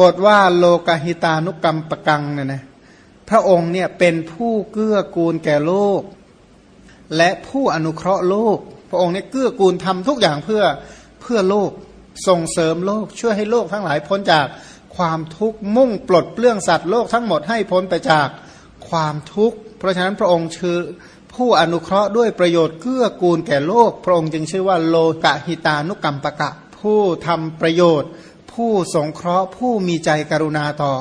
บทว่าโลกหิตานุกรรมปกังเนี่ยนะพระองค์เนี่ยเป็นผู้เกื้อกูลแก่โลก และผู้อนุเคราะห์โลก พระองค์เนี่ยเกื้อกูลทำทุกอย่างเพื่อเพื่อโลกส่งเสริมโลกช่วยให้โลกทั้งหลายพ้นจากความทุกข์มุ่งปลดเปลื้องสัตว์โลกทั้งหมดให้พ้นไปจากความทุกข์ เพราะฉะนั้นพระองค์ชื่อผู้อนุเคราะห์ด้วยประโยชน์เกื้อกูลแก่โลก พระองค์จึงชื่อว่าโลกะหิตานุกรรมปะกะ ผู้ทำประโยชน์ ผู้สงเคราะห์ผู้มีใจกรุณาต่อ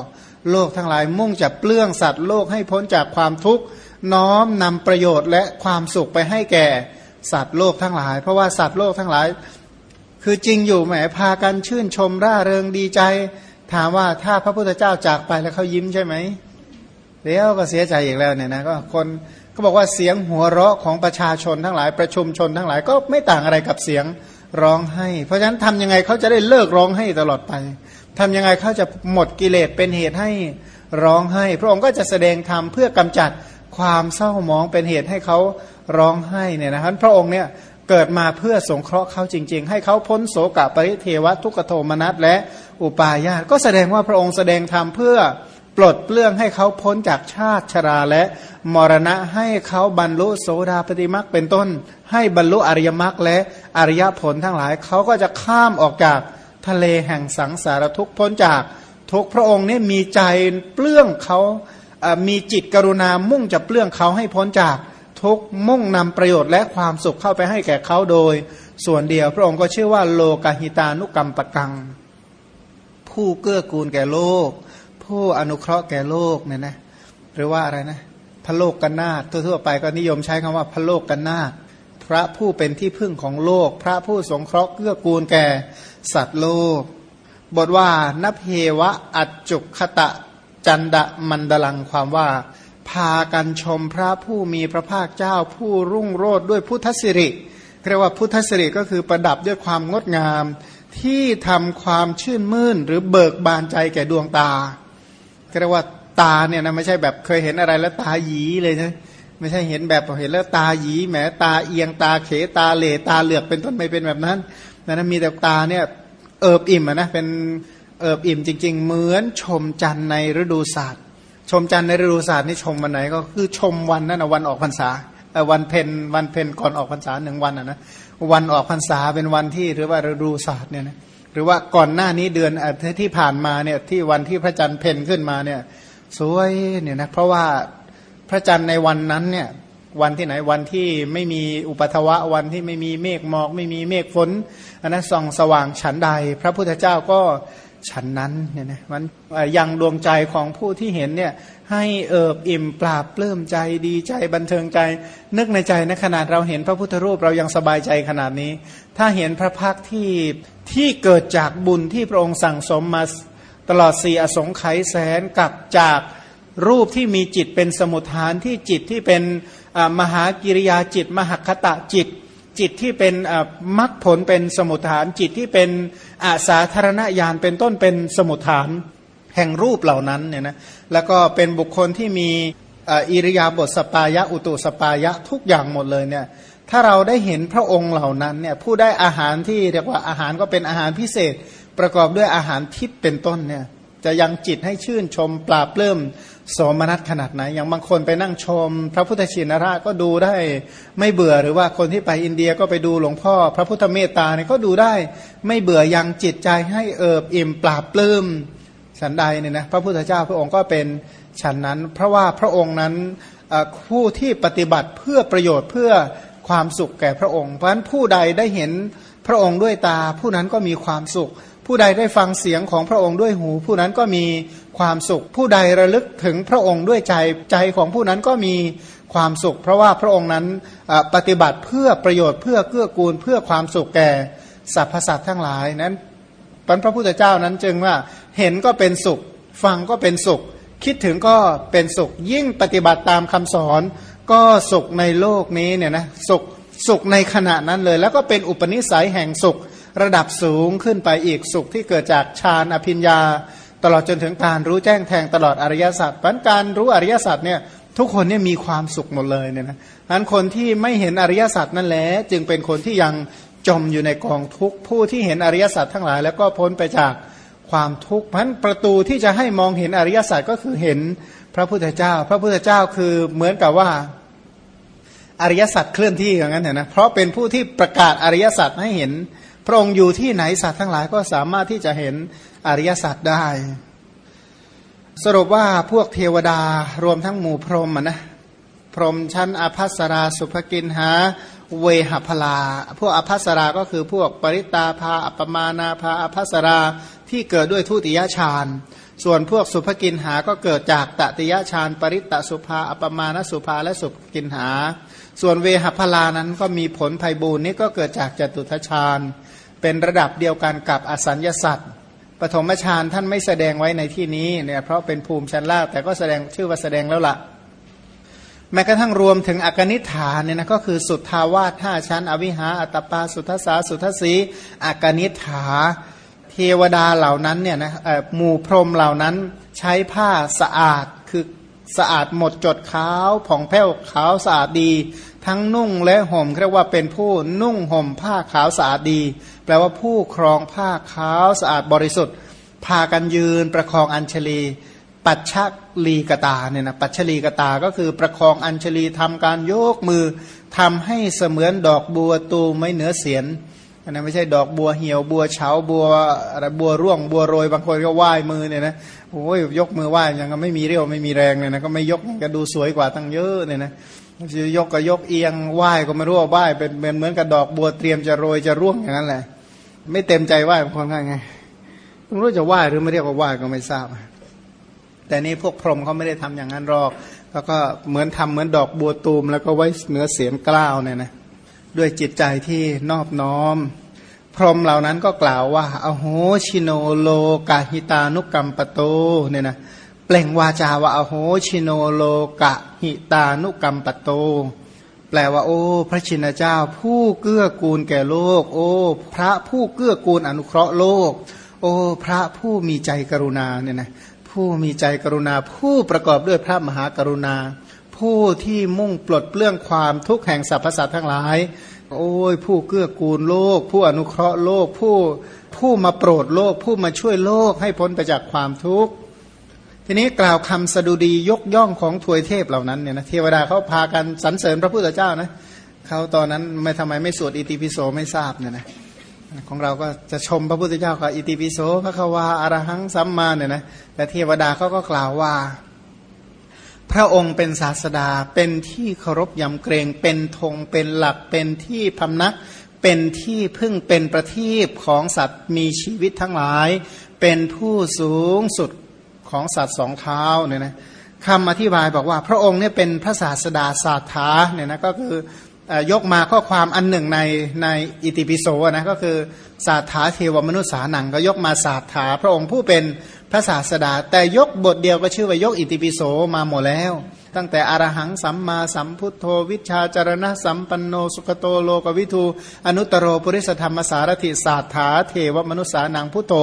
โลกทั้งหลายมุ่งจะเปลื้องสัตว์โลกให้พ้นจากความทุกข์น้อมนำประโยชน์และความสุขไปให้แก่สัตว์โลกทั้งหลาย เพราะว่าสัตว์โลกทั้งหลาย คือจริงอยู่แหมพากันชื่นชมร่าเริงดีใจ ถามว่าถ้าพระพุทธเจ้าจากไปแล้วเขายิ้มใช่ไหมเดี๋ยวก็เสียใจอีกแล้วเนี่ยนะก็คนก็บอกว่าเสียงหัวเราะของประชาชนทั้งหลายประชุมชนทั้งหลายก็ไม่ต่างอะไรกับเสียง ร้องให้ เพราะฉะนั้นทำยังไงเขาจะได้เลิกร้องให้ตลอดไปทำยังไงเขาจะหมดกิเลสเป็นเหตุให้ร้องให้ พระองค์ก็จะแสดงธรรมเพื่อกำจัดความเศร้าหมองเป็นเหตุให้เขาร้องให้เนี่ยนะครับพระองค์เนี่ยเกิดมาเพื่อสงเคราะห์เขาจริง ๆ ให้เขาพ้นโศกปริเทวทุกขโทมนัสและอุปาญาตก็แสดงว่าพระองค์แสดงธรรมเพื่อ ปลดเปลื้องให้เขาพ้นจากชาติชราและมรณะให้เขาบรรลุโสดาปฏิมักเป็นต้น ให้บรรลุอริยมรรคและอริยผลทั้งหลาย เขาก็จะข้ามออกจากทะเลแห่งสังสารทุกพ้นจากทุกพระองค์นี่มีใจเปลื้องเขามีจิตกรุณามุ่งจะเปลื้องเขาให้พ้นจากทุกมุ่งนำประโยชน์และความสุขเข้าไปให้แก่เขาโดย ส่วนเดียวพระองค์ก็ชื่อว่าโลกาหิตานุกรรมปกัง ผู้เกื้อกูลแก่โลก ผู้อนุเคราะห์แก่โลกเนี่ยนะหรือว่าอะไรนะพระโลกกันนาทั่วๆไปก็นิยมใช้คำว่าพระโลกกันนาพระผู้เป็นที่พึ่งของโลก พระผู้สงเคราะห์เกื้อกูลแก่สัตว์โลก บทว่านเพวะอัจจุคตะจันดะมันดลังความว่า พากันชมพระผู้มีพระภาคเจ้าผู้รุ่งโรดด้วยพุทธสิริเรียกว่าพุทธสิริก็คือประดับด้วยความงดงาม ที่ทำความชื่นมื่นหรือเบิกบานใจแก่ดวงตา เรียกว่าตาเนี่ยนะไม่ใช่แบบเคยเห็นอะไรแล้วตาหยีเลยนะไม่ใช่เห็นแบบเห็นแล้วตาหยีแหมตาเอียงตาเขตาเหล่ตาเหลือกเป็นต้นไม่เป็นแบบนั้นนะมีแต่ตาเนี่ยเอิบอิ่มนะเป็นเอิบอิ่มจริง ๆ เหมือนชมจันทร์ในฤดูศาสตร์ ชมจันทร์ในฤดูศาสตร์นี่ชมวันไหนก็คือชมวันนั่นนะวันออกพรรษาวันเพ็ญวันเพ็ญก่อนออกพรรษาหนึ่งวันนะนะวันออกพรรษาเป็นวันที่หรือว่าฤดูศาสตร์เนี่ยนะ หรือว่าก่อนหน้านี้เดือนที่ผ่านมาเนี่ยที่วันที่พระจันทร์เพ็ญขึ้นมาเนี่ยสวยเนี่ยนะเพราะว่าพระจันทร์ในวันนั้นเนี่ยวันที่ไหนวันที่ไม่มีอุปทวะวันที่ไม่มีเมฆหมอก ไม่มีเมฆฝนอันนั้นส่องสว่างฉันใด พระพุทธเจ้าก็ฉันนั้นเนี่ยนะมันยังดวงใจของผู้ที่เห็นเนี่ยให้เอิบอิ่มปราบปลื้มใจดีใจบันเทิงใจ นึกในใจนะขนาดเราเห็นพระพุทธรูปเรายังสบายใจขนาดนี้ ถ้าเห็นพระพักที่ ที่เกิดจากบุญที่พระองค์สั่งสมมาตลอดสี่อสงไขยแสนกับจากรูปที่มีจิตเป็นสมุทฐานที่จิตที่เป็นมหากิริยาจิต มหคตะจิต จิตที่เป็นมรรคผลเป็นสมุทฐาน จิตที่เป็นอาสาธารณญาณเป็นต้นเป็นสมุทฐาน แห่งรูปเหล่านั้นเนี่ยนะแล้วก็เป็นบุคคลที่มีอิริยาบถสปายะอุตุสปายะทุกอย่างหมดเลยเนี่ย ถ้าเราได้เห็นพระองค์เหล่านั้นเนี่ยผู้ได้อาหารที่เรียกว่าอาหารก็เป็นอาหารพิเศษ ประกอบด้วยอาหารทิพย์เป็นต้นเนี่ยจะยังจิตให้ชื่นชมปราบเริ่มสมนัตขนาดไหน อย่างบางคนไปนั่งชม พระพุทธชินราชก็ดูได้ไม่เบื่อหรือว่าคนที่ไปอินเดียก็ไปดูหลวงพ่อ พระพุทธเมตตาเนี่ยก็ดูได้ไม่เบื่อยังจิตใจให้เอิบอิ่มปราบปลื้มฉันใดเนี่ยนะพระพุทธเจ้าพระองค์ก็เป็นฉันนั้น เพราะว่าพระองค์นั้นผู้ที่ปฏิบัติเพื่อประโยชน์เพื่อ ความสุขแก่พระองค์ เพราะฉะนั้นผู้ใดได้เห็นพระองค์ด้วยตา ผู้นั้นก็มีความสุข ผู้ใดได้ฟังเสียงของพระองค์ด้วยหู ผู้นั้นก็มีความสุข ผู้ใดระลึกถึงพระองค์ด้วยใจใจของผู้นั้นก็มีความสุข เพราะว่าพระองค์นั้นปฏิบัติเพื่อประโยชน์เพื่อเกื้อกูลเพื่อความสุขแก่สรรพสัตว์ทั้งหลายนั้นพระพุทธเจ้านั้นจึงว่าเห็นก็เป็นสุข ฟังก็เป็นสุข คิดถึงก็เป็นสุข ยิ่งปฏิบัติตามคำสอน ก็สุขในโลกนี้เนี่ยนะสุขสุขในขณะนั้นเลย แล้วก็เป็นอุปนิสัยแห่งสุขระดับสูงขึ้นไปอีกสุขที่เกิดจากฌานอภิญญา ตลอดจนถึงการรู้แจ้งแทงตลอดอริยสัจเพราะการรู้อริยสัจเนี่ยทุกคนเนี่ยมีความสุขหมดเลยเนี่ยนะนั้นคนที่ไม่เห็นอริยสัจนั่นแหละจึงเป็นคนที่ยังจมอยู่ในกองทุกข์ผู้ที่เห็นอริยสัจทั้งหลาย แล้วก็พ้นไปจากความทุกข์เพราะประตูที่จะให้มองเห็นอริยสัจก็คือเห็น พระพุทธเจ้า พระพุทธเจ้าคือเหมือนกับว่าอริยสัจเคลื่อนที่อย่างนั้นเห็นนะเพราะเป็นผู้ที่ประกาศอริยสัจให้เห็น พระองค์อยู่ที่ไหนสัตว์ทั้งหลายก็สามารถที่จะเห็นอริยสัจได้ สรุปว่าพวกเทวดารวมทั้งหมู่พรหมนะพรหมชั้นอภัสราสุภกินหาเวหพลา พวกอภัสราก็คือพวกปริตาภาอัปมานาภาอภัสราที่เกิดด้วยทุติยฌาน ส่วนพวกสุภกินหาก็เกิดจากตติยะฌานปริตตสุภา อัปมานสุภาและสุภกินหา ส่วนเวหพลานั้นก็มีผลภัยบูร์นี้ก็เกิดจากจตุทฌานเป็นระดับเดียวกันกับอสัญญสัตว์ปฐมฌานท่านไม่แสดงไว้ในที่นี้เนี่ยเพราะเป็นภูมิชั้นล่างแต่ก็แสดงชื่อว่าแสดงแล้วละ่ะแม้กระทั่งรวมถึงอกนิฐานเนี่ยนะก็คือสุทธาวาสห้าชั้น อวิหาอัตปาสุทสาสุทสีอกนิฐา ทวดาเหล่านั้นเนี่ยนะหมู่พรหมเหล่านั้นใช้ผ้าสะอาดคือสะอาดหมดจดขาวผ่องแผ้วขาวสะอาดดี ทั้งนุ่งและห่มเรียกว่าเป็นผู้นุ่งห่มผ้าขาวสะอาดดี แปลว่าผู้ครองผ้าขาวสะอาดบริสุทธิ์ พากันยืนประคองอัญชลี ปัจฉลีกตาเนี่ยนะปัจฉลีกตาก็คือประคองอัญชลีทำการโยกมือทำให้เสมือนดอกบัวตูไม่เหนือเสียน อันนั้นไม่ใช่ดอกบัวเหี่ยวบัวเฉาบัวอะไรบัวร่วงบัวโรย บางคนก็ไหว้มือเนี่ยนะโอ้ยยกมือไหว้ยังก็ไม่มีเรี่ยวไม่มีแรงเนี่ยนะก็ไม่ยกก็ดูสวยกว่าตั้งเยอะเนี่ยนะจะยกก็ยกเอียงไหว้ก็ไม่รู้ว่าไหว้เป็นเหมือนกับดอกบัวเตรียมจะโรยจะร่วงอย่างนั้นแหละ ไม่เต็มใจไหว้บางคนไงไม่รู้จะไหว้หรือไม่เรียกว่าไหว้ก็ไม่ทราบ แต่นี่พวกพรหมเขาไม่ได้ทำอย่างนั้นหรอกแล้วก็เหมือนทำเหมือนดอกบัวตูมแล้วก็ไว้เหนือเสียงกล้าวเนี่ยนะ ด้วยจิตใจที่นอบน้อม พรหมเหล่านั้นก็กล่าวว่า อโหชิโนโลกาหิตานุกรรมปโตเนี่ยนะเปล่งวาจาว่าอโหชิโนโลกะหิตานุกรรมปโต แปลว่า โอ้ พระชินเจ้า ผู้เกื้อกูลแก่โลก โอ้ พระผู้เกื้อกูลอนุเคราะห์โลก โอ้ พระผู้มีใจกรุณาเนี่ยนะผู้มีใจกรุณา ผู้ประกอบด้วยพระมหากรุณา ผู้ที่มุ่งปลดเปลื้องความทุกข์แห่งสรรพสัตว์ทั้งหลาย โอ้ย ผู้เกื้อกูลโลก ผู้อนุเคราะห์โลก ผู้ผู้มาโปรดโลก ผู้มาช่วยโลกให้พ้นไปจากความทุกข์ทีนี้กล่าวคำสดุดียกย่องของถวยเทพเหล่านั้นเนี่ยนะเทวดาเขาพากันสรรเสริญพระพุทธเจ้านะเขาตอนนั้นไม่ทำไมไม่สวดอิติปิโสไม่ทราบเนี่ยนะของเราก็จะชมพระพุทธเจ้ากับอิติปิโสพระควาอารหังสัมมาเนี่ยนะแต่เทวดาเขาก็กล่าวว่า พระองค์เป็นศาสดาเป็นที่เคารพยำเกรง เป็นธงเป็นหลักเป็นที่พำนัก เป็นที่พึ่งเป็นประทีปของสัตว์มีชีวิตทั้งหลาย เป็นผู้สูงสุดของสัตว์สองเท้าเนี่ยนะคำอธิบายบอกว่าพระองค์เนี่ยเป็นพระศาสดาศาสถาเนี่ยนะก็คือยกมาข้อความอันหนึ่งในในอิติปิโสนะก็คือศาสถาเทวมนุษย์สานังก็ยกมาศาสถาพระองค์ผู้เป็น พระศาสดา แต่ยกบทเดียวก็ชื่อว่ายกอิติปิโสมาหมดแล้ว ตั้งแต่อรหังสัมมาสัมพุทโธวิชาจารณะสัมปันโนสุขโตโลกวิทูอนุตโรปุริสธรรมสารถิศาสถาเทวมนุษย์สานังพุทโธ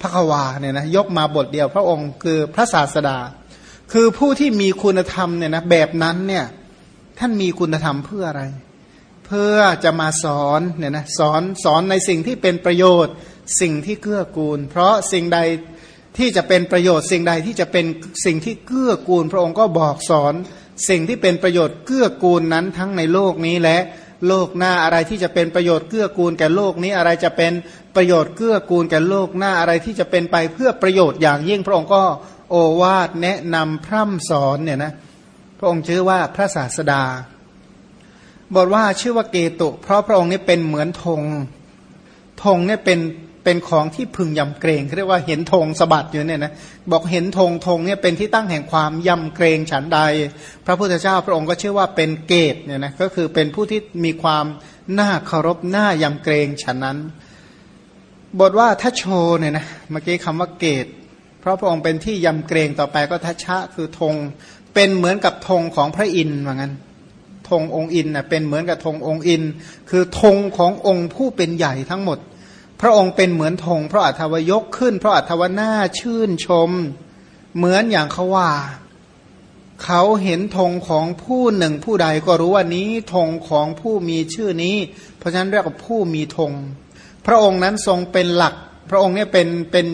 พระควาเนี่ยนะยกมาบทเดียวพระองค์คือพระศาสดา คือผู้ที่มีคุณธรรมเนี่ยนะแบบนั้นเนี่ยท่านมีคุณธรรมเพื่ออะไร เพื่อจะมาสอนเนี่ยนะสอนสอนในสิ่งที่เป็นประโยชน์สิ่งที่เกื้อกูล เพราะสิ่งใด ที่จะเป็นประโยชน์สิ่งใดที่จะเป็นสิ่งที่เกื้อกูล พระองค์ก็บอกสอน สิ่งที่เป็นประโยชน์เกื้อกูลนั้นทั้งในโลกนี้และโลกหน้าอะไรที่จะเป็นประโยชน์เกื้อกูลแก่โลกนี้อะไรจะเป็นประโยชน์เกื้อกูลแก่โลกหน้าอะไรที่จะเป็นไปเพื่อประโยชน์อย่างยิ่งพระองค์ก็โอวาทแนะนำพร่ำสอนเนี่ยนะพระองค์ชื่อว่าพระศาสดาบอกว่าชื่อว่าเกตุ เพราะพระองค์นี้เป็นเหมือนธงธงเนี่ยเป็น เป็นของที่พึงยำเกรงเรียกว่าเห็นธงสะบัดอยู่เนี่ยนะบอกเห็นธงธงเนี่ยเป็นที่ตั้งแห่งความยำเกรงฉันใด พระพุทธเจ้าพระองค์ก็ชื่อว่าเป็นเกตเนี่ยนะก็คือเป็นผู้ที่มีความน่าเคารพน่ายำเกรงฉันนั้น บทว่าทัชโชเนี่ยนะเมื่อกี้คำว่าเกต เพราะพระองค์เป็นที่ยำเกรงต่อไปก็ทัชชะคือธงเป็นเหมือนกับธงของพระอินทร์ว่างั้นธงองค์อินน่ะเป็นเหมือนกับธงองค์อิน คือธงขององค์ผู้เป็นใหญ่ทั้งหมด พระองค์เป็นเหมือนธงเพราะอัธวยกขึ้นเพราะอัธวนาชื่นชม เหมือนอย่างเขาว่า เขาเห็นธงของผู้หนึ่งผู้ใดก็รู้ว่านี้ธงของผู้มีชื่อนี้ เพราะฉะนั้นเรียกว่าผู้มีธงพระองค์นั้นทรงเป็นหลัก พระองค์เนี่ยเป็นเป็น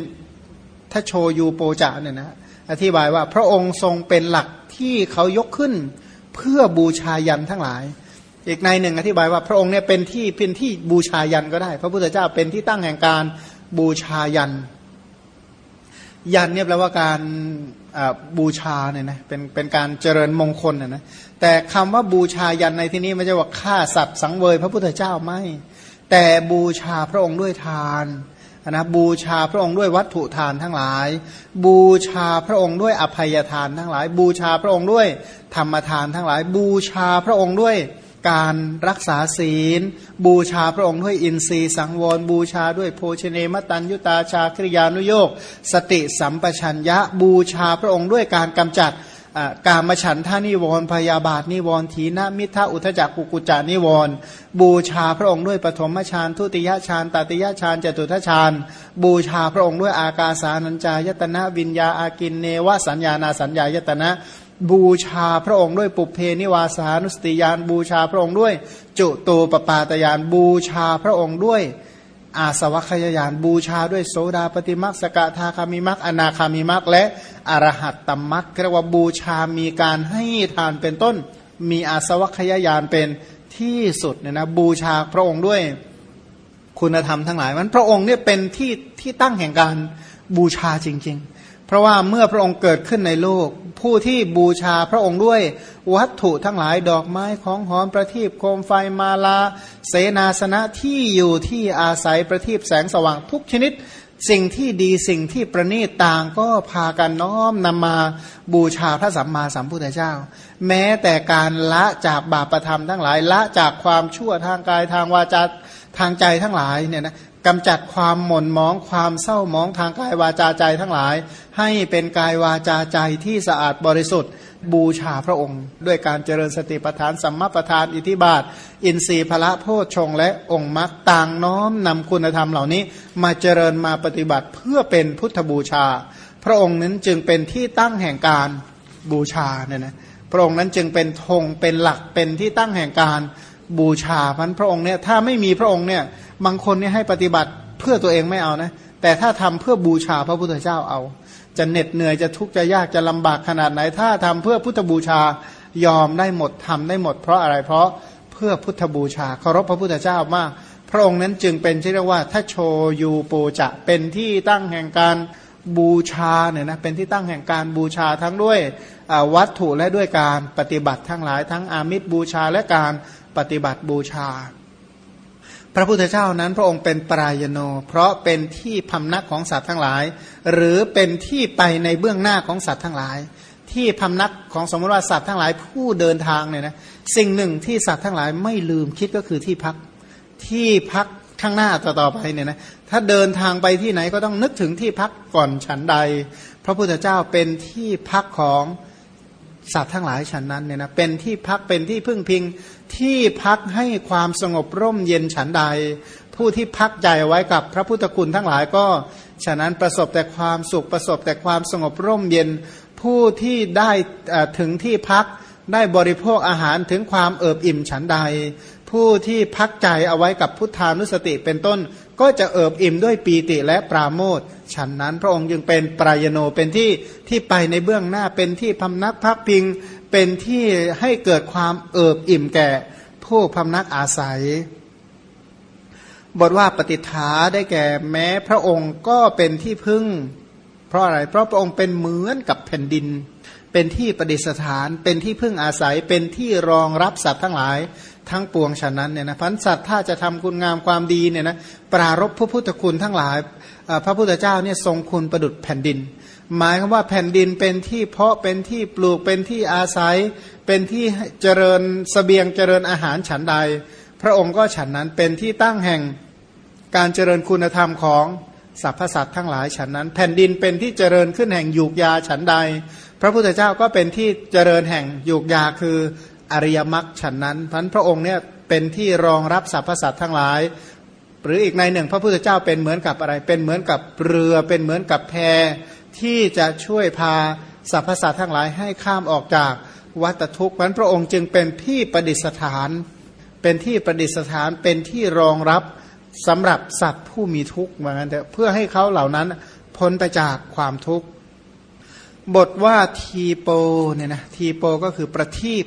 ถ้าโชยูโปจะเนี่ยนะอธิบายว่าพระองค์ทรงเป็นหลักที่เขายกขึ้น เพื่อบูชายันทั้งหลาย อีกในหนึ่งอธิบายว่าพระองค์เนี่ยเป็นที่เป็นที่บูชายันก็ได้ พระพุทธเจ้าเป็นที่ตั้งแห่งการบูชายัน ยันเนี่ยแปลว่าการบูชาเนี่ยนะเป็นเป็นการเจริญมงคลนะนะแต่คำว่าบูชายันในที่นี้ไม่ใช่ว่าฆ่าสัตว์สังเวย พระพุทธเจ้าไม่ แต่บูชาพระองค์ด้วยทานนะบูชาพระองค์ด้วยวัตถุทานทั้งหลาย บูชาพระองค์ด้วยอภัยทานทั้งหลาย บูชาพระองค์ด้วยธรรมทานทั้งหลาย บูชาพระองค์ด้วย การรักษาศีล บูชาพระองค์ด้วยอินทรีย์สังวร บูชาด้วยโภชเนมตัญยุตาชาคริยานุโยกสติสัมปชัญญะ บูชาพระองค์ด้วยการกำจัดการมฉันท่านิวรพยาบาทนิวรทีนมิทะอุทจักกุกุจานิวรบูชาพระองค์ด้วยปฐมฌานทุติยฌานตติยฌานจตุทฌานบูชาพระองค์ด้วยอากาสานัญจายตนะวิญญาอากินเนวสัญญานาสัญญายตนะ บูชาพระองค์ด้วยปุเพนิวาสานุสติยานบูชาพระองค์ด้วย จุตูปปาตยานบูชาพระองค์ด้วย อาสวัคยายานบูชาด้วยโสดาปฏิมักสกทาคามิมักอนาคามิมักและอรหัตตมักเรียกว่าบูชามีการให้ทานเป็นต้น มีอาสวัคยายานเป็นที่สุดเนี่ยนะบูชาพระองค์ด้วยคุณธรรมทั้งหลายมันพระองค์เนี่ยเป็นที่ที่ตั้งแห่งการบูชาจริง ๆ เพราะว่าเมื่อพระองค์เกิดขึ้นในโลก ผู้ที่บูชาพระองค์ด้วยวัตถุทั้งหลายดอกไม้ของหอมประทีปโคมไฟมาลา เสนาสนะที่อยู่ที่อาศัยประทีปแสงสว่างทุกชนิด สิ่งที่ดีสิ่งที่ประณีตต่างก็พากันน้อมนำมาบูชาพระสัมมาสัมพุทธเจ้า แม้แต่การละจากบาปประธรรมทั้งหลายละจากความชั่วทางกายทางวาจาทางใจทั้งหลายเนี่ยนะ กำจัดความหม่นมองความเศร้ามองทางกายวาจาใจทั้งหลาย ให้เป็นกายวาจาใจที่สะอาดบริสุทธิ์ บูชาพระองค์ ด้วยการเจริญสติปัฏฐานสัมมาปัฏฐานอิทิบาท อินทรีย์พระโพชฌงและองค์มรรคต่างน้อมนำคุณธรรมเหล่านี้ มาเจริญมาปฏิบัติเพื่อเป็นพุทธบูชา พระองค์นั้นจึงเป็นที่ตั้งแห่งการบูชาเนี่ยนะพระองค์นั้นจึงเป็นธงเป็นหลักเป็นที่ตั้งแห่งการบูชาพันพระองค์เนี่ยถ้าไม่มีพระองค์เนี่ย บางคนเนี่ยให้ปฏิบัติเพื่อตัวเองไม่เอานะ แต่ถ้าทำเพื่อบูชาพระพุทธเจ้าเอา จะเหน็ดเหนื่อยจะทุกข์จะยากจะลำบากขนาดไหน ถ้าทำเพื่อพุทธบูชายอมได้หมดทำได้หมด เพราะอะไรเพราะเพื่อพุทธบูชาเคารพพระพุทธเจ้ามาก พระองค์นั้นจึงเป็นที่เรียกว่าถ้าโชยูปูจะเป็นที่ตั้งแห่งการบูชาเนี่ยนะเป็นที่ตั้งแห่งการบูชาทั้งด้วยวัตถุและด้วยการปฏิบัติทั้งหลายทั้งอามิตรบูชาและการปฏิบัติบูชา พระพุทธเจ้านั้นพระองค์เป็นปรายโน เพราะเป็นที่พำนักของสัตว์ทั้งหลาย หรือเป็นที่ไปในเบื้องหน้าของสัตว์ทั้งหลาย ที่พำนักของสมมติว่าสัตว์ทั้งหลายผู้เดินทางเนี่ยนะสิ่งหนึ่งที่สัตว์ทั้งหลายไม่ลืมคิดก็คือที่พักที่พักข้างหน้าต่อๆไปเนี่ยนะถ้าเดินทางไปที่ไหนก็ต้องนึกถึงที่พักก่อนฉันใด พระพุทธเจ้าเป็นที่พักของสัตว์ทั้งหลายฉันนั้นเนี่ยนะเป็นที่พักเป็นที่พึ่งพิง ที่พักให้ความสงบร่มเย็นฉันใด ผู้ที่พักใจไว้กับพระพุทธคุณทั้งหลายก็ ฉะนั้นประสบแต่ความสุขประสบแต่ความสงบร่มเย็น ผู้ที่ได้ถึงที่พักได้บริโภคอาหารถึงความเอิบอิ่มฉันใด ผู้ที่พักใจเอาไว้กับพุทธานุสติเป็นต้น ก็จะเอิบอิ่มด้วยปีติและปราโมทฉันนั้นพระองค์จึงเป็นปรายโนเป็นที่ที่ไปในเบื้องหน้าเป็นที่พำนักพักพิง เป็นที่ให้เกิดความเอิบอิ่มแก่ผู้พำนักอาศัย บทว่าปฏิฐาได้แก่แม้พระองค์ก็เป็นที่พึ่ง เพราะอะไร เพราะพระองค์เป็นเหมือนกับแผ่นดิน เป็นที่ประดิษฐาน เป็นที่พึ่งอาศัย เป็นที่รองรับสัตว์ทั้งหลายทั้งปวงฉะนั้นเนี่ยนะพันสัตว์ถ้าจะทำคุณงามความดีเนี่ยนะปรารบพระพุทธคุณทั้งหลาย พระพุทธเจ้าเนี่ยทรงคุณประดุดแผ่นดิน หมายคือว่าแผ่นดินเป็นที่เพาะเป็นที่ปลูกเป็นที่อาศัย เป็นที่เจริญสเสบียงเจริญอาหารฉันใด พระองค์ก็ฉันนั้นเป็นที่ตั้งแห่งการเจริญคุณธรรมของสรรพสัตว์ทั้งหลายฉันนั้น แผ่นดินเป็นที่เจริญขึ้นแห่งยูกยาฉันใด พระพุทธเจ้าก็เป็นที่เจริญแห่งยูกยาคืออริยมรรคฉันนั้นพันพระองค์เนี่ยเป็นที่รองรับสรรพสัตว์ทั้งหลาย หรืออีกในหนึ่ง พระพุทธเจ้าเป็นเหมือนกับอะไร เป็นเหมือนกับเรือเป็นเหมือนกับแพ ที่จะช่วยพาสรรพสัตว์ทั้งหลายให้ข้ามออกจากวัฏทุกข์นั้นพระองค์จึงเป็นที่ประดิษฐาน เป็นที่ประดิษฐานเป็นที่รองรับสำหรับสัตว์ผู้มีทุกข์เหมือนกันเถอะเพื่อให้เขาเหล่านั้นพ้นไปจากความทุกข์บทว่าทีโปเนี่ยนะทีโปก็คือประทีป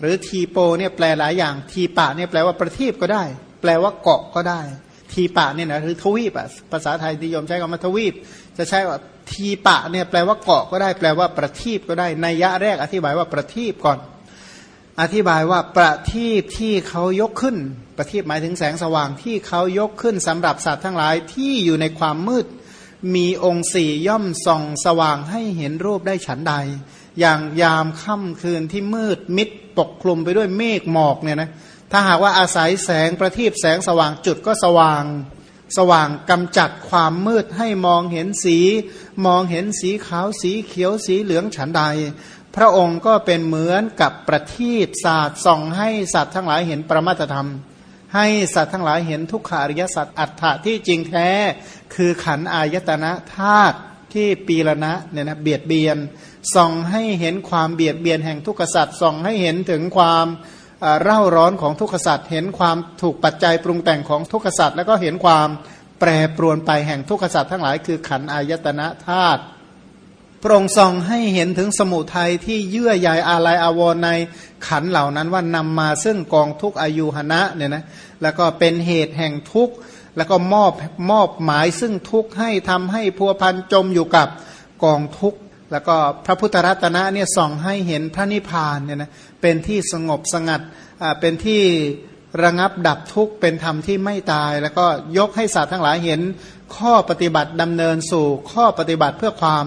หรือทีโปเนี่ยแปลหลายอย่างทีปะเนี่ยแปลว่าประทีปก็ได้ แปลว่าเกาะก็ได้ ทีปะเนี่ยนะหรือทวีปอะภาษาไทยนิยมใช้คำว่าทวีป จะใช้ว่าทีปะเนี่ยแปลว่าเกาะก็ได้แปลว่าประทีปก็ได้ในยะแรกอธิบายว่าประทีปก่อน อธิบายว่าประทีปที่เขายกขึ้น ประทีปหมายถึงแสงสว่างที่เขายกขึ้นสำหรับสัตว์ทั้งหลายที่อยู่ในความมืด มีองค์สี่ย่อมส่องสว่างให้เห็นรูปได้ฉันใด อย่างยามค่ำคืนที่มืดมิดปกคลุมไปด้วยเมฆหมอกเนี่ยนะ ถ้าหากว่าอาศัยแสงประทีปแสงสว่างจุดก็สว่าง สว่างกำจัดความมืดให้มองเห็นสี มองเห็นสีขาวสีเขียวสีเหลืองฉันใด พระองค์ก็เป็นเหมือนกับประทีปศาสตร์ส่องให้สัตว์ทั้งหลายเห็นประมาตธรรม ให้สัตว์ทั้งหลายเห็นทุกขาริยสัตว์อัฏฐะที่จริงแท้ คือขันอายตนะธาตุที่ปีละนะเนี่ยนะเบียดเบียนส่องให้เห็นความเบียดเบียนแห่งทุกขสัตว์ส่องให้เห็นถึงความ เร่าร้อนของทุกขสัตว์เห็นความถูกปัจจัยปรุงแต่งของทุกขสัตว์แล้วก็เห็นความแปรปรวนไปแห่งทุกขสัตว์ทั้งหลายคือขันอายตนะธาตุพระองค์ทรงให้เห็นถึงสมุทัยที่เยื่อใยอาลัยอาวรในขันเหล่านั้นว่านำมาซึ่งกองทุกอายุหณะเนี่ยนะแล้วก็เป็นเหตุแห่งทุกข์แล้วก็มอบมอบหมายซึ่งทุกข์ให้ทำให้พัวพันจมอยู่กับกองทุกข์แล้วก็พระพุทธรัตนะเนี่ยส่องให้เห็นพระนิพพานเนี่ยนะ เป็นที่สงบสงัดอ่าเป็นที่ระงับดับทุกข์เป็นธรรมที่ไม่ตาย แล้วก็ยกให้สัตว์ทั้งหลายเห็น ข้อปฏิบัติดำเนินสู่ ข้อปฏิบัติเพื่อความ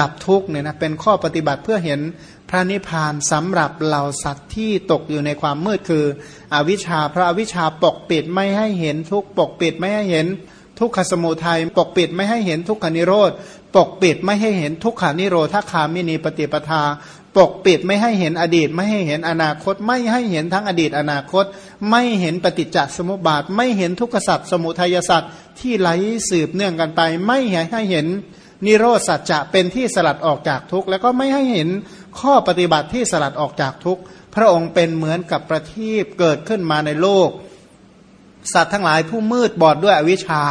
ดับทุกข์เนี่ยนะเป็นข้อปฏิบัติเพื่อเห็นพระนิพพานสำหรับเหล่าสัตว์ที่ตกอยู่ในความมืดคือ อวิชชาพระอวิชชาปกปิดไม่ให้เห็นทุกปกปิดไม่ให้เห็นทุกขสมุทัยปกปิดไม่ให้เห็นทุกขนิโรธปกปิดไม่ให้เห็นทุกขานิโรธคามินีปฏิปทา ปกปิดไม่ให้เห็นอดีต ไม่ให้เห็นอนาคต ไม่ให้เห็นทั้งอดีตอนาคต ไม่เห็นปฏิจจสมุปบาท ไม่เห็นทุกขสัตว์สมุทัยสัตว์ที่ไหลสืบเนื่องกันไป ไม่ให้เห็นนิโรธสัจจะเป็นที่สลัดออกจากทุกข์แล้วก็ไม่ให้เห็นข้อปฏิบัติที่สลัดออกจากทุกข์พระองค์เป็นเหมือนกับประทีปเกิดขึ้นมาในโลก สัตว์ทั้งหลายผู้มืดบอดด้วยอวิชชา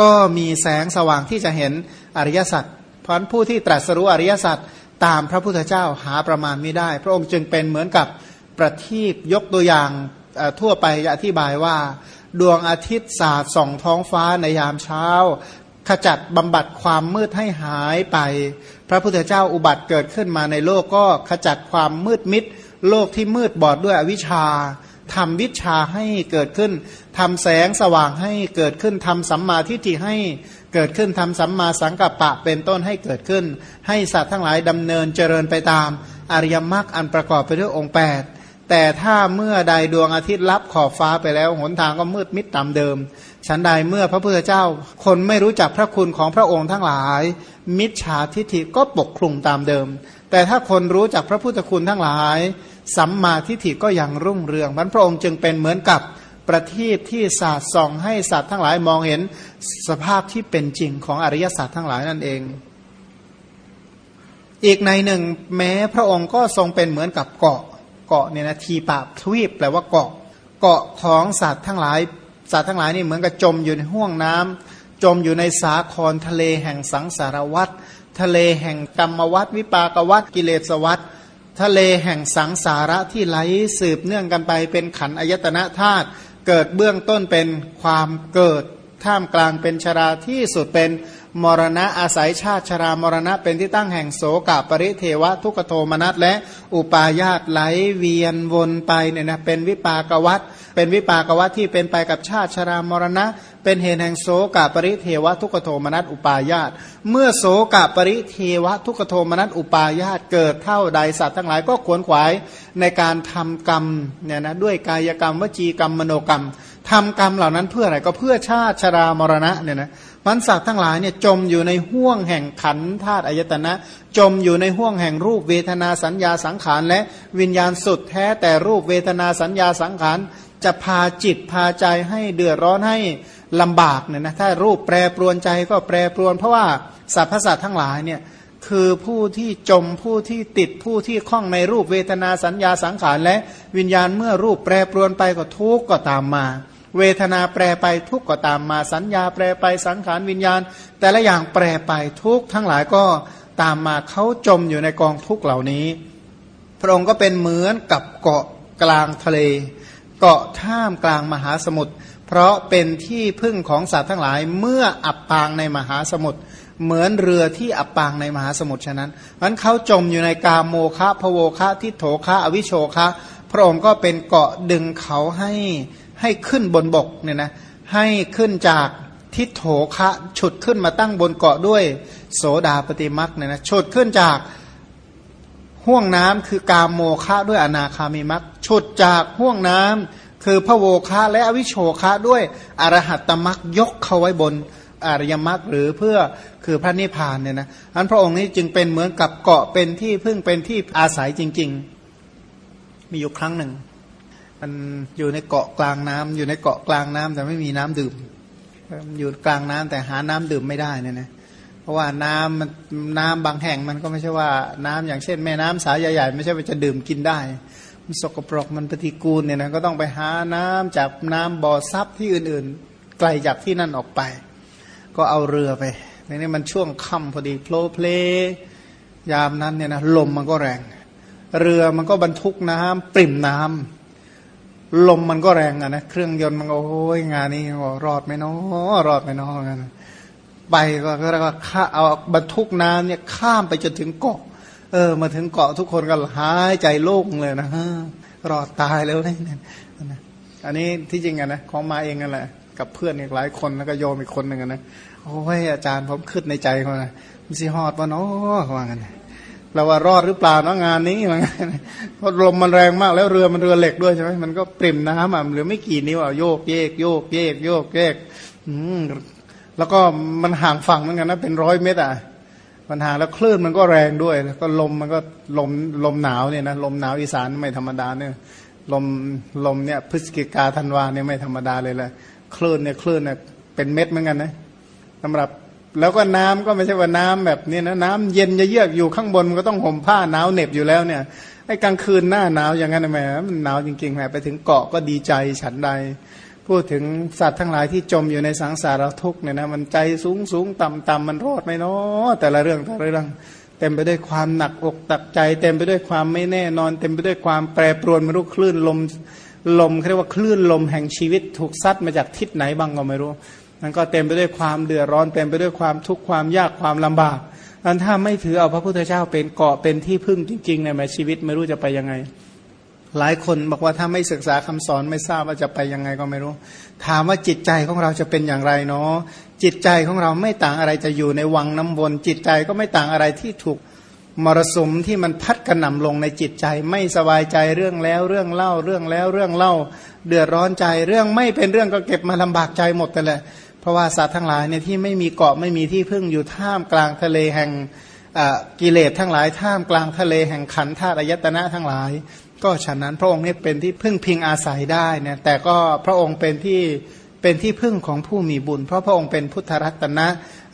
ก็มีแสงสว่างที่จะเห็นอริยสัจเพราะผู้ที่ตรัสรู้อริยสัจ ตามพระพุทธเจ้าหาประมาณไม่ได้ พระองค์จึงเป็นเหมือนกับประทีปยกตัวอย่างทั่วไปอธิบายว่า ดวงอาทิตย์สาดส่องท้องฟ้าในยามเช้า ขจัดบำบัดความมืดให้หายไป พระพุทธเจ้าอุบัติเกิดขึ้นมาในโลกก็ขจัดความมืดมิด โลกที่มืดบอดด้วยอวิชชาทำวิชาให้เกิดขึ้นทำแสงสว่างให้เกิดขึ้นทำสัมมาทิฏฐิให้ เกิดขึ้นทำสัมมาสังกัปปะเป็นต้นให้เกิดขึ้น ให้สัตว์ทั้งหลายดำเนินเจริญไปตามอริยมรรคอันประกอบไปด้วยองค์ 8 แต่ถ้าเมื่อใดดวงอาทิตย์รับขอบฟ้าไปแล้วหนทางก็มืดมิดตามเดิมฉันใดเมื่อพระพุทธเจ้า คนไม่รู้จักพระคุณของพระองค์ทั้งหลาย มิจฉาทิฏฐิก็ปกคลุมตามเดิม แต่ถ้าคนรู้จักพระพุทธคุณทั้งหลาย สัมมาทิฏฐิก็ยังรุ่งเรืองมันพระองค์จึงเป็นเหมือนกับ ประทีปที่สาดส่องให้สัตว์ทั้งหลายมองเห็นสภาพที่เป็นจริงของอริยสัจทั้งหลายนั่นเอง อีกในหนึ่ง แม้พระองค์ก็ทรงเป็นเหมือนกับเกาะเกาะเนี่ยนะทีปาบทวีปแปลว่าเกาะ เกาะของสัตว์ทั้งหลายสัตว์ทั้งหลายนี่เหมือนกับจมอยู่ในห่วงน้ำจมอยู่ในสาครทะเลแห่งสังสารวัตรทะเลแห่งกรรมวัตวิปากวัตกิเลสวัตทะเลแห่งสังสาระที่ไหลสืบเนื่องกันไปเป็นขันอายตนะธาตุ เกิดเบื้องต้นเป็นความเกิด ท่ามกลางเป็นชราที่สุดเป็นมรณะอาศัยชาติชรามรณะเป็นที่ตั้งแห่งโสกปริเทวะ ทุกโทมนัสและอุปาญาตไหลเวียนวนไปเนี่ยนะเป็นวิปากวัตเป็นวิปากวัตที่เป็นไปกับชาติชรามรณะ เป็นเหตุแห่งโสกะปริเทวะทุกโทมนัสอุปาญาต เมื่อโสกะปริเทวะทุกโทมนัสอุปาญาตเกิดเท่าใดสัตว์ทั้งหลายก็ขวนขวายในการทำกรรมเนี่ยนะด้วยกายกรรมวจีกรรมมโนกรรมทำกรรมเหล่านั้นเพื่ออะไรก็เพื่อชาติชรามรณะเนี่ยนะมันสัตว์ทั้งหลายเนี่ยจมอยู่ในห่วงแห่งขันธาตุอายตนะ จมอยู่ในห่วงแห่งรูปเวทนาสัญญาสังขารและวิญญาณสุดแท้แต่รูปเวทนาสัญญาสังขารจะพาจิตพาใจให้เดือดร้อนให้ ลำบากเนี่ยนะถ้ารูปแปรปรวนใจก็แปรปรวน เพราะว่าสรรพสัตว์ทั้งหลายเนี่ยคือผู้ที่จมผู้ที่ติดผู้ที่คล้องในรูปเวทนาสัญญาสังขารและวิญญาณเมื่อรูปแปรปรวนไปก็ทุกข์ก็ตามมา เวทนาแปรไปทุกข์ก็ตามมา สัญญาแปรไปสังขารวิญญาณ แต่ละอย่างแปรไปทุกข์ทั้งหลายก็ตามมาเขาจมอยู่ในกองทุกข์เหล่านี้ พระองค์ก็เป็นเหมือนกับเกาะกลางทะเล เกาะท่ามกลางมหาสมุทร เพราะเป็นที่พึ่งของสัตว์ทั้งหลายเมื่ออับปางในมหาสมุทรเหมือนเรือที่อับปางในมหาสมุทรฉะนั้นมันเขาจมอยู่ในกาโมคะพโวคะทิโถคะอวิโชคะพระองค์ก็เป็นเกาะดึงเขาให้ให้ขึ้นบนบกเนี่ยนะให้ขึ้นจากทิโถคะฉุดขึ้นมาตั้งบนเกาะด้วย โสดาปฏิมักเนี่ยนะฉุดขึ้นจากห่วงน้ำคือกามโมคะด้วยอนาคามิมักฉุดจากห่วงน้ำ คือพระโวคะและอวิโชคะด้วยอรหัตตมักยกเขาไว้บนอริยมรรคหรือเพื่อคือพระนิพพานเนี่ยนะอันพระองค์นี้จึงเป็นเหมือนกับเกาะเป็นที่พึ่งเป็นที่อาศัยจริง ๆ มีอยู่ครั้งหนึ่ง มันอยู่ในเกาะกลางน้ำอยู่ในเกาะกลางน้ำแต่ไม่มีน้ำดื่ม อยู่กลางน้ำแต่หาน้ำดื่มไม่ได้เนี่ยนะเพราะว่าน้ำมันน้ำบางแห่งมันก็ไม่ใช่ว่าน้ำอย่างเช่น แม่น้ำสายใหญ่ๆไม่ใช่ว่าจะดื่มกินได้ สกปรกมันปฏิกูลเนี่ยนะก็ต้องไปหาน้ำจากน้ำบ่อซับที่อื่นๆ ไกลจากที่นั่นออกไป ก็เอาเรือไปในนี้มันช่วงค่ำพอดีโผล่เพลยามนั้นเนี่ยนะลมมันก็แรง เรือมันก็บรรทุกน้ำปริ่มน้ำลมมันก็แรงอะนะเครื่องยนต์มันโอ้ยงานนี้รอดไหมเนาะรอดไหมเนาะกันไปก็เรียกว่าข้าเอาบรรทุกน้ำเนี่ยข้ามไปจนถึงเกาะ เออ มาถึงเกาะทุกคนก็หายใจโล่งเลยนะรอดตายแล้วนี่อันนี้ที่จริงอะนะของมาเองนั่นแหละกับเพื่อนอีกหลายคนแล้วก็โยมอีกคนหนึ่งนะโอ้ยอาจารย์ผมขึ้นในใจเขานะมันสิฮอดวะเนาะว่างันเราว่ารอดหรือเปล่าเนาะงานนี้มันเพราะลมมันแรงมากแล้วเรือมันเรือเหล็กด้วยใช่ไหมมันก็ปริ่มน้ำอะหรือไม่กี่นิ้วอะโยกเยกโยกเยกโยกเยกอืมแล้วก็มันห่างฝั่งเหมือนกันนะเป็นร้อยเมตรอะ มันห่างแล้วคลื่นมันก็แรงด้วย แล้วก็ลมมันก็ลมลมหนาวเนี่ยนะลมหนาวอีสานไม่ธรรมดาเนี่ยลมลมเนี่ยพฤศจิกาธันวาเนี่ยไม่ธรรมดาเลยแหละคลื่นเนี่ยคลื่นเนี่ยเป็นเม็ดเหมือนกันนะสำหรับแล้วก็น้ำก็ไม่ใช่ว่าน้ำแบบนี้นะน้ำเย็นจะเยือกอยู่ข้างบนมันก็ต้องห่มผ้าหนาวเหน็บอยู่แล้วเนี่ยไอ้กลางคืนหน้าหนาวอย่างนั้นแหมมันหนาวจริงๆแหมไปถึงเกาะก็ดีใจฉันใด พูดถึงสัตว์ทั้งหลายที่จมอยู่ในสังสารทุกข์เนี่ยนะมันใจสูงสูงต่ำต่ำมันรอดไหมเนาะแต่ละเรื่องแต่ละเรื่อง เต็มไปด้วยความหนักอกตักใจ เต็มไปด้วยความไม่แน่นอน เต็มไปด้วยความแปรปรวนไม่รู้คลื่นลมลมเรียกว่าคลื่นลมแห่งชีวิตถูกซัดมาจากทิศไหนบ้างก็ไม่รู้มันก็เต็มไปด้วยความเดือดร้อน เต็มไปด้วยความทุกข์ความยากความลำบากอันถ้าไม่ถือเอาพระพุทธเจ้าเป็นเกาะเป็นที่พึ่งจริงๆในแม้ชีวิตไม่รู้จะไปยังไง หลายคนบอกว่าถ้าไม่ศึกษาคำสอนไม่ทราบว่าจะไปยังไงก็ไม่รู้ ถามว่าจิตใจของเราจะเป็นอย่างไรเนาะจิตใจของเราไม่ต่างอะไรจะอยู่ในวังน้ำวน จิตใจก็ไม่ต่างอะไรที่ถูกมรสุมที่มันพัดกระหน่ำลงในจิตใจ ไม่สบายใจเรื่องแล้วเรื่องเล่าเรื่องแล้วเรื่องเล่า เดือดร้อนใจเรื่องไม่เป็นเรื่องก็เก็บมาลำบากใจหมดแต่แหละเพราะว่าสัตว์ทั้งหลายเนี่ยที่ไม่มีเกาะไม่มีที่พึ่งอยู่ท่ามกลางทะเลแห่งกิเลสทั้งหลายท่ามกลางทะเลแห่งขันธาตุอายตนะทั้งหลาย ก็ฉะนั้นพระองค์นี่เป็นที่พึ่งพิงอาศัยได้เนี่ยแต่ก็พระองค์เป็นที่เป็นที่พึ่งของผู้มีบุญ เพราะพระองค์เป็นพุทธรัตนะ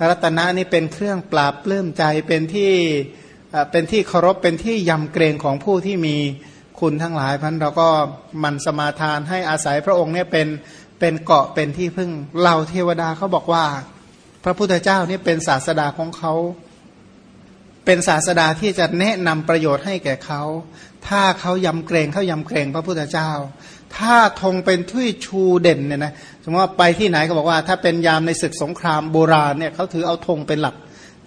รัตนะนี่เป็นเครื่องปราบเลื่มใจเป็นที่เป็นที่เคารพเป็นที่ยำเกรงของผู้ที่มีคุณทั้งหลายพันเราก็มันสมาทานให้อาศัยพระองค์เนี่ยเป็นเป็นเกาะเป็นที่พึ่งเหล่าเทวดาเขาบอกว่า พระพุทธเจ้านี่เป็นศาสดาของเขา เป็นศาสดาที่จะแนะนำประโยชน์ให้แก่เขา ถ้าเขายำเกรงเขายำเกรงพระพุทธเจ้า ถ้าธงเป็นทุยชูเด่นเนี่ยนะ สมมติว่าไปที่ไหนก็บอกว่า ถ้าเป็นยามในศึกสงครามโบราณเนี่ยเขาถือเอาธงเป็นหลัก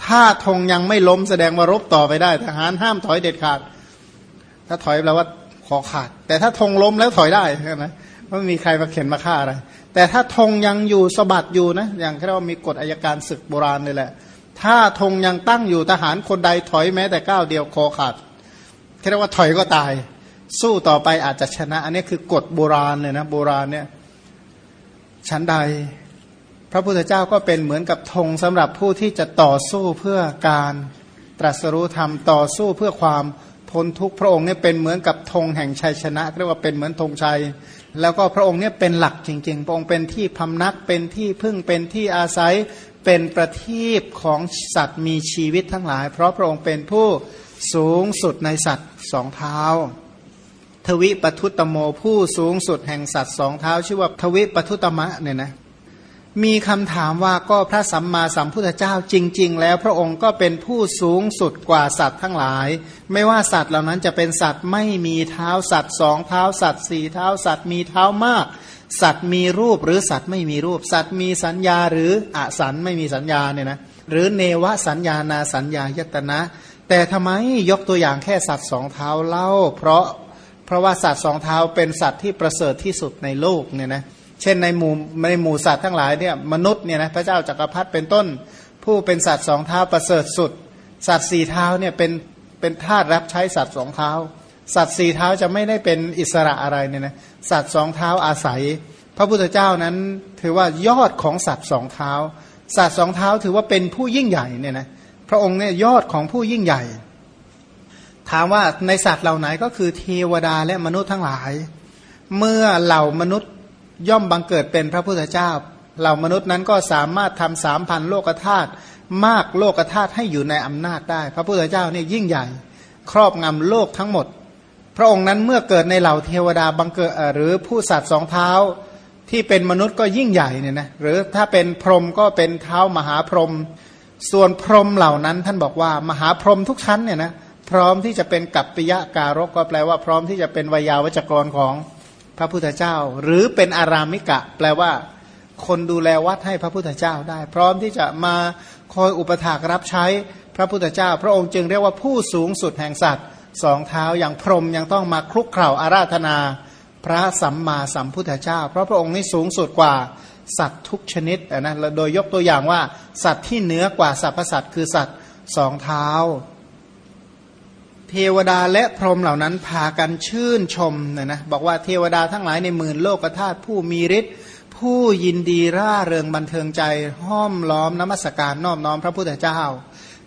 ถ้าธงยังไม่ล้มแสดงว่ารบต่อไปได้ ทหารห้ามถอยเด็ดขาด ถ้าถอยแปลว่าขอขาด แต่ถ้าธงล้มแล้วถอยได้ใช่ไหมไม่มีใครมาเข็นมาฆ่าอะไร แต่ถ้าธงยังอยู่สบัดอยู่นะ อย่างที่เรามีกฎอายการศึกโบราณเลยแหละ ถ้าธงยังตั้งอยู่ทหารคนใดถอยแม้แต่ก้าวเดียวคอขาดเรียกว่าถอยก็ตาย สู้ต่อไปอาจจะชนะ อันนี้คือกฎโบราณเลยนะโบราณเนี่ยชั้นใด พระพุทธเจ้าก็เป็นเหมือนกับธงสำหรับผู้ที่จะต่อสู้เพื่อการตรัสรู้ธรรมต่อสู้เพื่อความพ้นทุกข์พระองค์เนี่ยเป็นเหมือนกับธงแห่งชัยชนะเรียกว่าเป็นเหมือนธงชัย แล้วก็พระองค์เนี่ยเป็นหลักจริงๆ พระองค์เป็นที่พำนัก เป็นที่พึ่ง เป็นที่อาศัย เป็นประทีปของสัตว์มีชีวิตทั้งหลาย เพราะพระองค์เป็นผู้สูงสุดในสัตว์สองเท้า ทวิปทุตโมผู้สูงสุดแห่งสัตว์สองเท้า ชื่อว่าทวิปทุตมะเนี่ยนะ มีคำถามว่าก็พระสัมมาสัมพุทธเจ้าจริง ๆ แล้วพระองค์ก็เป็นผู้สูงสุดกว่าสัตว์ทั้งหลาย ไม่ว่าสัตว์เหล่านั้นจะเป็นสัตว์ไม่มีเท้าสัตว์สองเท้าสัตว์สี่เท้าสัตว์มีเท้ามาก สัตว์มีรูปหรือสัตว์ไม่มีรูป สัตว์มีสัญญาหรืออสันไม่มีสัญญาเนี่ยนะหรือเนวสัญญานาสัญญายตนะ แต่ทำไมยกตัวอย่างแค่สัตว์สองเท้าเล่า เพราะเพราะว่าสัตว์สองเท้าเป็นสัตว์ที่ประเสริฐที่สุดในโลกเนี่ยนะเเช่นในหมู่ในหมู่สัตว์ทั้งหลายเนี่ยมนุษย์เนี่ยนะพระเจ้าจักรพรรดิเป็นต้น ผู้เป็นสัตว์สองเท้าประเสริฐสุด สัตว์สี่เท้าเนี่ยเป็นเป็นทาสรับใช้สัตว์สองเท้า สัตว์สี่เท้าจะไม่ได้เป็นอิสระอะไรเนี่ยนะสัตว์สองเท้าอาศัย พระพุทธเจ้านั้นถือว่ายอดของสัตว์สองเท้า สัตว์สองเท้าถือว่าเป็นผู้ยิ่งใหญ่เนี่ยนะพระองค์เนี่ยยอดของผู้ยิ่งใหญ่ ถามว่าในสัตว์เหล่าไหนก็คือเทวดาและมนุษย์ทั้งหลาย เมื่อเหล่ามนุษย์ ย่อมบังเกิดเป็นพระพุทธเจ้า เหล่ามนุษย์นั้นก็สามารถทำสามพันโลกธาตุมากโลกธาตุให้อยู่ในอำนาจได้ พระพุทธเจ้าเนี่ยยิ่งใหญ่ ครอบงำโลกทั้งหมด พระองค์นั้นเมื่อเกิดในเหล่าเทวดาบังเกิดหรือผู้สัตว์สองเท้าที่เป็นมนุษย์ก็ยิ่งใหญ่เนี่ยนะหรือถ้าเป็นพรหมก็เป็นเท้ามหาพรหมส่วนพรหมเหล่านั้นท่านบอกว่ามหาพรหมทุกชั้นเนี่ยนะพร้อมที่จะเป็นกัปปิยะการกก็แปลว่าพร้อมที่จะเป็นวายาวัจกรของ พระพุทธเจ้า หรือเป็นอารามิกะ แปลว่า คนดูแลวัดให้พระพุทธเจ้าได้ พร้อมที่จะมาคอยอุปถากรับใช้พระพุทธเจ้า พระองค์จึงเรียกว่าผู้สูงสุดแห่งสัตว์สองเท้าอย่างพรหมยังต้องมาคลุกเข่าอาราธนา พระสัมมาสัมพุทธเจ้า เพราะพระองค์นี้สูงสุดกว่าสัตว์ทุกชนิดนะโดยยกตัวอย่างว่า สัตว์ที่เหนือกว่าสรรพสัตว์คือสัตว์สองเท้า เทวดาและพรหมเหล่านั้นพากันชื่นชมนะนะบอกว่าเทวดาทั้งหลายในหมื่นโลกธาตุผู้มีฤทธิ์ผู้ยินดีร่าเริงบันเทิงใจ ห้อมล้อมนมัสการนอบน้อมพระพุทธเจ้า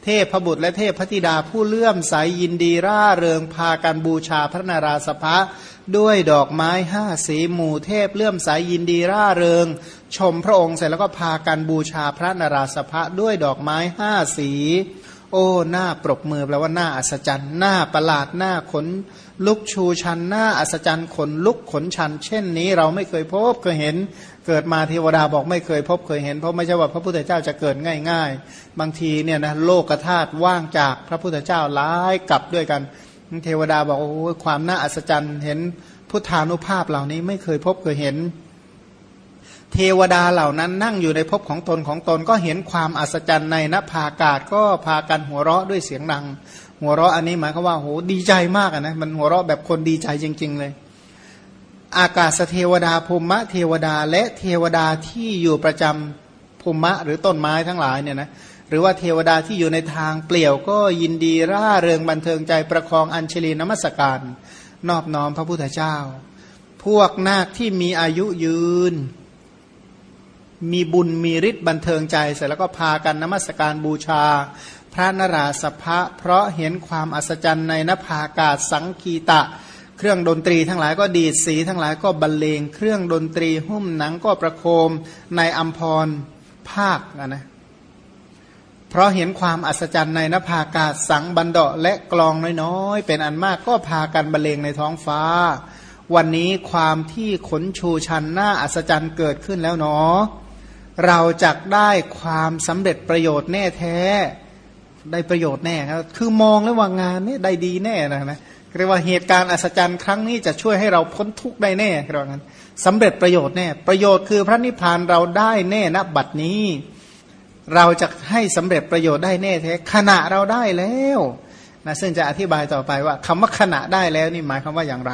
เทพพบุตรและเทพพธิดาผู้เลื่อมใสยยินดีร่าเริงพากันบูชาพระนาราสภะด้วยดอกไม้ห้าสีหมู่เทพเลื่อมใสยยินดีร่าเริง ชมพระองค์เสร็จแล้วก็พากันบูชาพระนาราสภะด้วยดอกไม้ห้าสี โอ้หน้าปรบมือแปลว่าหน้าอัศจรรย์ หน้าประหลาดหน้าขน ลุกชูชัน หน้าอัศจรรย์ขนลุกขนชัน เช่นนี้เราไม่เคยพบเคยเห็นเกิดมาเทวดาบอกไม่เคยพบเคยเห็น เพราะไม่ใช่ว่าพระพุทธเจ้าจะเกิดง่าย ๆ บางทีเนี่ยนะโลกธาตุว่างจากพระพุทธเจ้าหลายกลับด้วยกัน เทวดาบอกโอ้ความน่าอัศจรรย์เห็นพุทธานุภาพเหล่านี้ไม่เคยพบเคยเห็น เทวดาเหล่านั้นนั่งอยู่ในภพของตนของตนก็เห็นความอัศจรรย์ในนภาอากาศก็พากันหัวเราะด้วยเสียงดัง หัวเราะอันนี้หมายความว่าโหดีใจมากนะมันหัวเราะแบบคนดีใจจริง ๆ เลย อากาศเทวดาภูมิเทวดาและเทวดาที่อยู่ประจำภูมิหรือต้นไม้ทั้งหลายเนี่ยนะหรือว่าเทวดาที่อยู่ในทางเปลี่ยวก็ยินดีร่าเริงบันเทิงใจประคองอัญเชลีนมัสการ นอบน้อมพระพุทธเจ้า พวกนาคที่มีอายุยืน มีบุญมีฤทธิ์บันเทิงใจ เสร็จแล้วก็พากันนมัสการบูชา พระนราสภะเพราะเห็นความอัศจรรย์ในนภาอากาศสังคีตะ เครื่องดนตรีทั้งหลายก็ดีดสีทั้งหลายก็บรรเลงเครื่องดนตรีหุ้มหนังก็ประโคมในอัมพรภาคนะเพราะเห็นความอัศจรรย์ในนภาอากาศสังบันเดาะและกลองน้อยๆ เป็นอันมากก็พากันบรรเลงในท้องฟ้าวันนี้ความที่ขนชูชันหน้าอัศจรรย์เกิดขึ้นแล้วเนาะ เราจะได้ความสำเร็จประโยชน์แน่แท้ ได้ประโยชน์แน่ครับคือมองแล้วว่างานนี้ได้ดีแน่นะนะเรียกว่าเหตุการณ์อัศจรรย์ครั้งนี้จะช่วยให้เราพ้นทุกข์ได้แน่ครับงั้นสำเร็จประโยชน์แน่ประโยชน์คือพระนิพพานเราได้แน่นับบัดนี้ เราจะให้สำเร็จประโยชน์ได้แน่แท้ขณะเราได้แล้วนะซึ่งจะอธิบายต่อไปว่าคำว่าขณะได้แล้วนี่หมายความว่าอย่างไร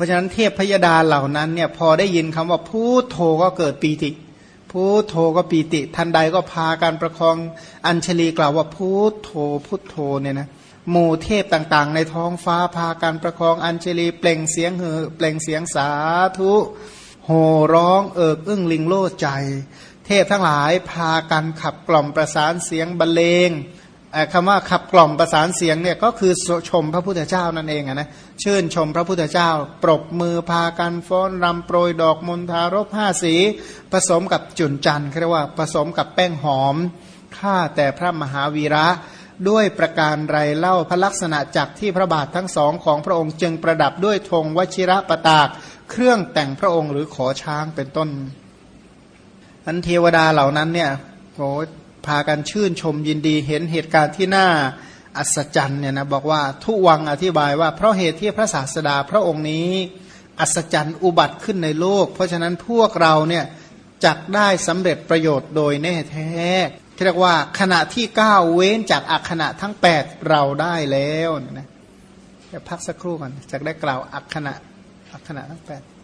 ราะฉะนั้นเทพพยดาเหล่านั้นเนี่ยพอได้ยินคำว่าพูดโทก็เกิดปีติพูดโทก็ปีติ ทันใดก็พาการประคองอัญชลีกล่าวว่าพูดโทพุทโธเนี่ยนะหมู่เทพต่างๆ ในท้องฟ้าพาการประคองอัญชลีเปล่งเสียงเหือเปล่งเสียงสาธุโห่ร้องเอิกอึ้งลิงโลดใจ เทพทั้งหลายพากันขับกล่อมประสานเสียงบรรเลง คำว่าขับกล่อมประสานเสียงเนี่ยก็คือชมพระพุทธเจ้านั่นเองนะชื่นชมพระพุทธเจ้า ปรบมือพากันฟ้อนรำโปรยดอกมณฑารบห้าสี ผสมกับจุนจันทร์เรียกว่าผสมกับแป้งหอมข้าแต่พระมหาวีระด้วยประการไรเล่าพระลักษณะจักที่พระบาททั้งสองของพระองค์จึงประดับด้วยธงวชิระประตาก เครื่องแต่งพระองค์หรือขอช้างเป็นต้น อันเทวดาเหล่านั้นเนี่ยโอ้ พากันชื่นชมยินดีเห็นเหตุการณ์ที่น่าอัศจรรย์เนี่ยนะบอกว่าทุวังอธิบายว่าเพราะเหตุที่พระศาสดาพระองค์นี้ อัศจรรย์อุบัติขึ้นในโลก เพราะฉะนั้นพวกเราเนี่ยจักได้สำเร็จประโยชน์โดยแน่แท้ที่เรียกว่าขณะที่ก้าวเว้นจากอักขณะทั้ง 8 เราได้แล้วนะเดี๋ยวพักสักครู่ก่อนจะได้กล่าวอักขณะอักขณะทั้ง8